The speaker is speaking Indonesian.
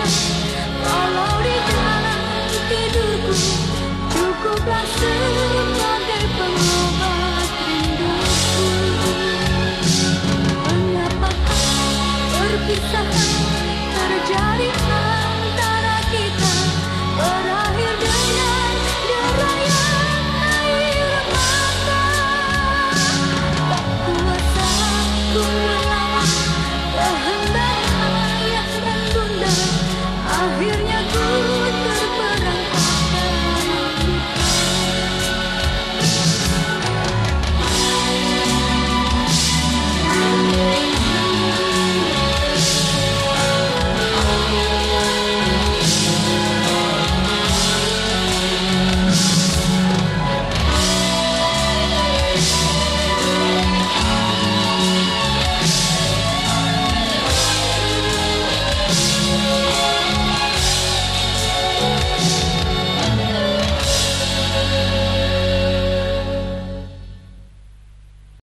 Walau di dalam tidurku Cukuplah sedih